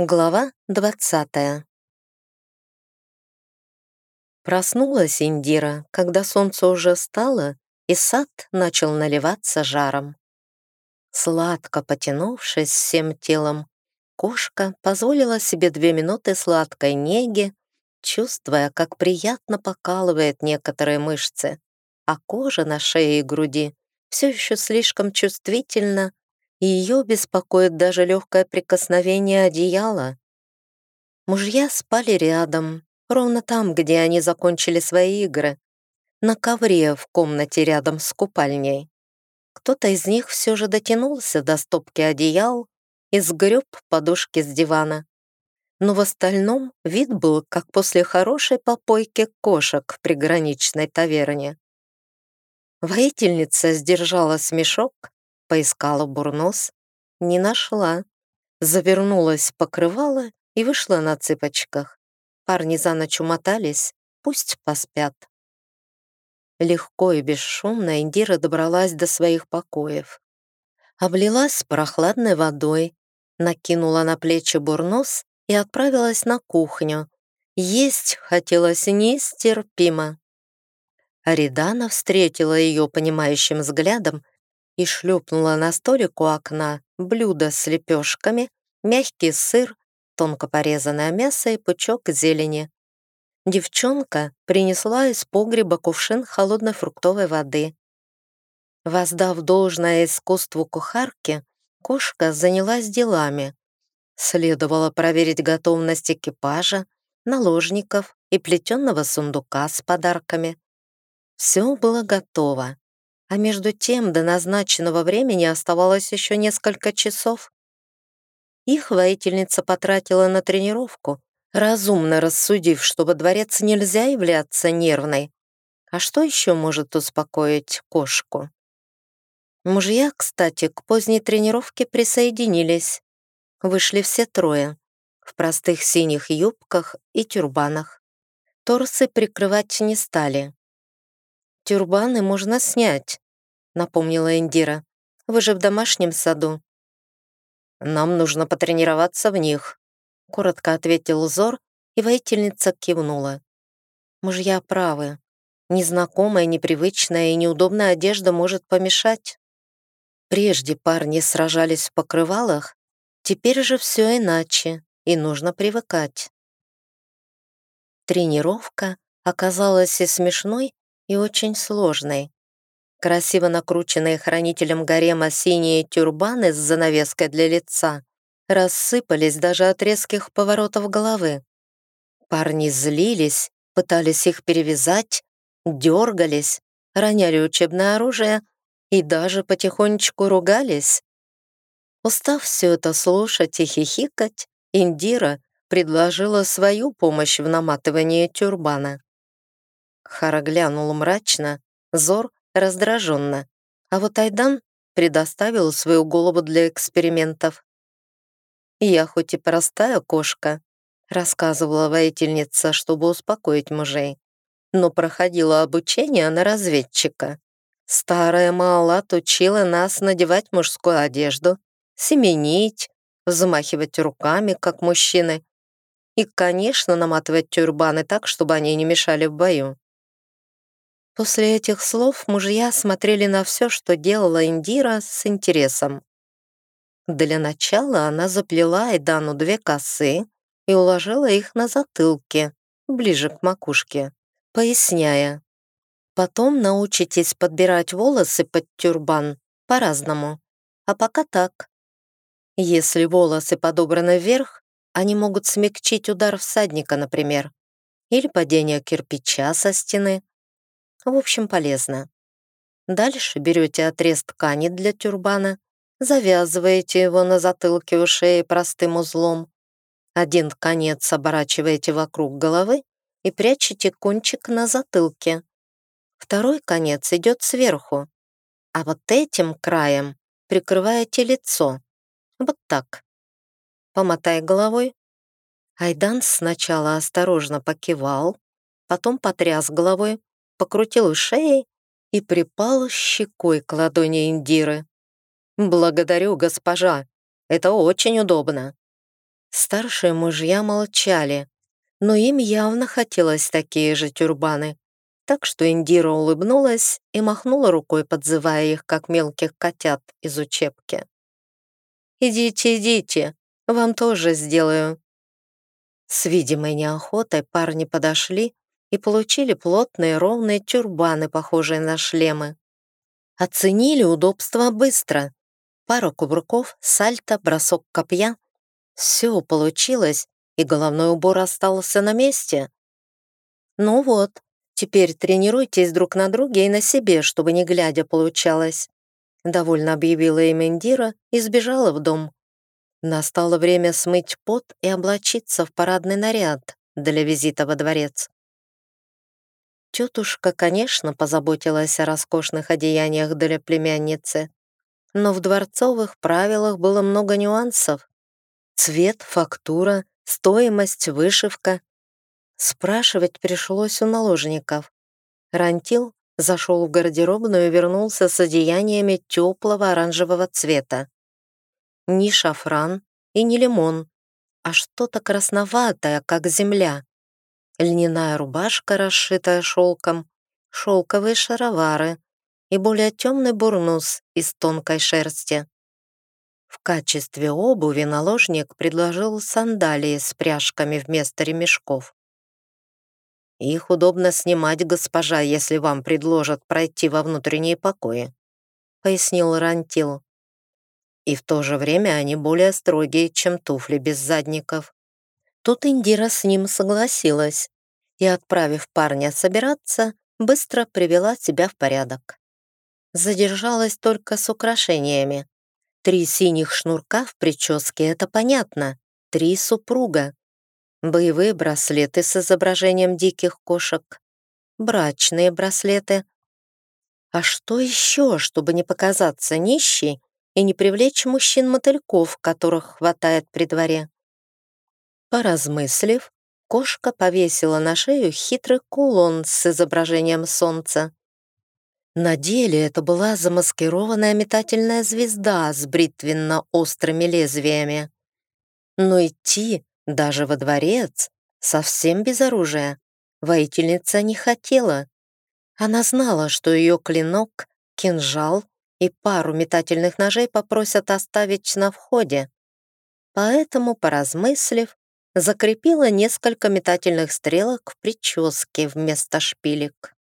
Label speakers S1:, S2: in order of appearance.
S1: Глава двадцатая Проснулась Индира, когда солнце уже встало, и сад начал наливаться жаром. Сладко потянувшись всем телом, кошка позволила себе две минуты сладкой неги, чувствуя, как приятно покалывает некоторые мышцы, а кожа на шее и груди все еще слишком чувствительна и ее беспокоит даже легкое прикосновение одеяла. Мужья спали рядом, ровно там, где они закончили свои игры, на ковре в комнате рядом с купальней. Кто-то из них все же дотянулся до стопки одеял и сгреб подушки с дивана. Но в остальном вид был, как после хорошей попойки кошек в приграничной таверне. Воительница сдержала смешок Поискала бурнос, не нашла. Завернулась в покрывало и вышла на цыпочках. Парни за ночь умотались, пусть поспят. Легко и бесшумно Индира добралась до своих покоев. Облилась прохладной водой, накинула на плечи бурнос и отправилась на кухню. Есть хотелось нестерпимо. Аридана встретила ее понимающим взглядом и шлепнула на столик у окна блюдо с лепешками, мягкий сыр, тонко порезанное мясо и пучок зелени. Девчонка принесла из погреба кувшин холодной фруктовой воды. Воздав должное искусству кухарки, кошка занялась делами. Следовало проверить готовность экипажа, наложников и плетенного сундука с подарками. Все было готово. А между тем до назначенного времени оставалось еще несколько часов. Их воительница потратила на тренировку, разумно рассудив, что во дворец нельзя являться нервной. А что еще может успокоить кошку? Мужья, кстати, к поздней тренировке присоединились. Вышли все трое, в простых синих юбках и тюрбанах. Торсы прикрывать не стали. «Тюрбаны можно снять», — напомнила Индира. «Вы же в домашнем саду». «Нам нужно потренироваться в них», — коротко ответил Зор, и воительница кивнула. «Мужья правы. Незнакомая, непривычная и неудобная одежда может помешать. Прежде парни сражались в покрывалах, теперь же все иначе, и нужно привыкать». Тренировка оказалась и смешной, и очень сложной. Красиво накрученные хранителем гарема синие тюрбаны с занавеской для лица рассыпались даже от резких поворотов головы. Парни злились, пытались их перевязать, дергались, роняли учебное оружие и даже потихонечку ругались. Устав все это слушать и хихикать, Индира предложила свою помощь в наматывании тюрбана. Хара глянул мрачно, Зор раздраженно, а вот Айдан предоставил свою голову для экспериментов. «Я хоть и простая кошка», — рассказывала воительница, чтобы успокоить мужей, но проходила обучение на разведчика. Старая Маалат учила нас надевать мужскую одежду, семенить, взмахивать руками, как мужчины, и, конечно, наматывать тюрбаны так, чтобы они не мешали в бою. После этих слов мужья смотрели на все, что делала Индира, с интересом. Для начала она заплела Айдану две косы и уложила их на затылке, ближе к макушке, поясняя. Потом научитесь подбирать волосы под тюрбан по-разному, а пока так. Если волосы подобраны вверх, они могут смягчить удар всадника, например, или падение кирпича со стены, в общем, полезно. Дальше берете отрез ткани для тюрбана, завязываете его на затылке у шеи простым узлом. Один конец оборачиваете вокруг головы и прячете кончик на затылке. Второй конец идет сверху, а вот этим краем прикрываете лицо. Вот так. Помотай головой. Айдан сначала осторожно покивал, потом потряс головой, покрутил шеей и припал щекой к ладони Индиры. «Благодарю, госпожа. Это очень удобно». Старшие мужья молчали, но им явно хотелось такие же тюрбаны, так что Индира улыбнулась и махнула рукой, подзывая их, как мелких котят из учебки. «Идите, идите, вам тоже сделаю». С видимой неохотой парни подошли и получили плотные ровные тюрбаны, похожие на шлемы. Оценили удобство быстро. Пара кувырков, сальто, бросок копья. Все получилось, и головной убор остался на месте. Ну вот, теперь тренируйтесь друг на друге и на себе, чтобы не глядя получалось. Довольно объявила им Индира и сбежала в дом. Настало время смыть пот и облачиться в парадный наряд для визита во дворец. Тетушка, конечно, позаботилась о роскошных одеяниях для племянницы, но в дворцовых правилах было много нюансов. Цвет, фактура, стоимость, вышивка. Спрашивать пришлось у наложников. Рантил зашел в гардеробную и вернулся с одеяниями теплого оранжевого цвета. Ни шафран и не лимон, а что-то красноватое, как земля льняная рубашка, расшитая шелком, шелковые шаровары и более темный бурнус из тонкой шерсти. В качестве обуви наложник предложил сандалии с пряжками вместо ремешков. «Их удобно снимать, госпожа, если вам предложат пройти во внутренние покои», пояснил Рантил. «И в то же время они более строгие, чем туфли без задников». Тут Индира с ним согласилась и, отправив парня собираться, быстро привела себя в порядок. Задержалась только с украшениями. Три синих шнурка в прическе — это понятно. Три супруга. Боевые браслеты с изображением диких кошек. Брачные браслеты. А что еще, чтобы не показаться нищей и не привлечь мужчин-мотыльков, которых хватает при дворе? Поразмыслив, кошка повесила на шею хитрый кулон с изображением солнца. На деле это была замаскированная метательная звезда с бритвенно-острыми лезвиями. Но идти даже во дворец, совсем без оружия, воительница не хотела. Она знала, что ее клинок, кинжал и пару метательных ножей попросят оставить на входе. Поэтому, поразмыслив, закрепила несколько метательных стрелок в прическе вместо шпилек.